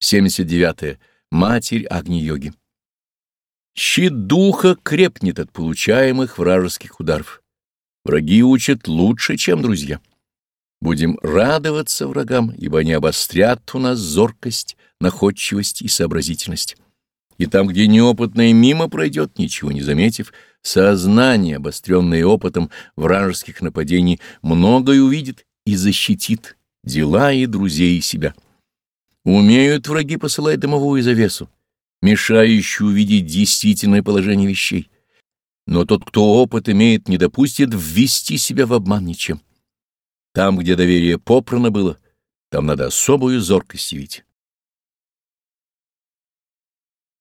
79. -е. Матерь Агни-йоги. Щит духа крепнет от получаемых вражеских ударов. Враги учат лучше, чем друзья. Будем радоваться врагам, ибо они обострят у нас зоркость, находчивость и сообразительность. И там, где неопытный мимо пройдет, ничего не заметив, сознание, обостренное опытом вражеских нападений, многое увидит и защитит дела и друзей и себя. Умеют враги посылать дымовую завесу, мешающую увидеть действительное положение вещей. Но тот, кто опыт имеет, не допустит ввести себя в обман ничем. Там, где доверие попрано было, там надо особую зоркость явить.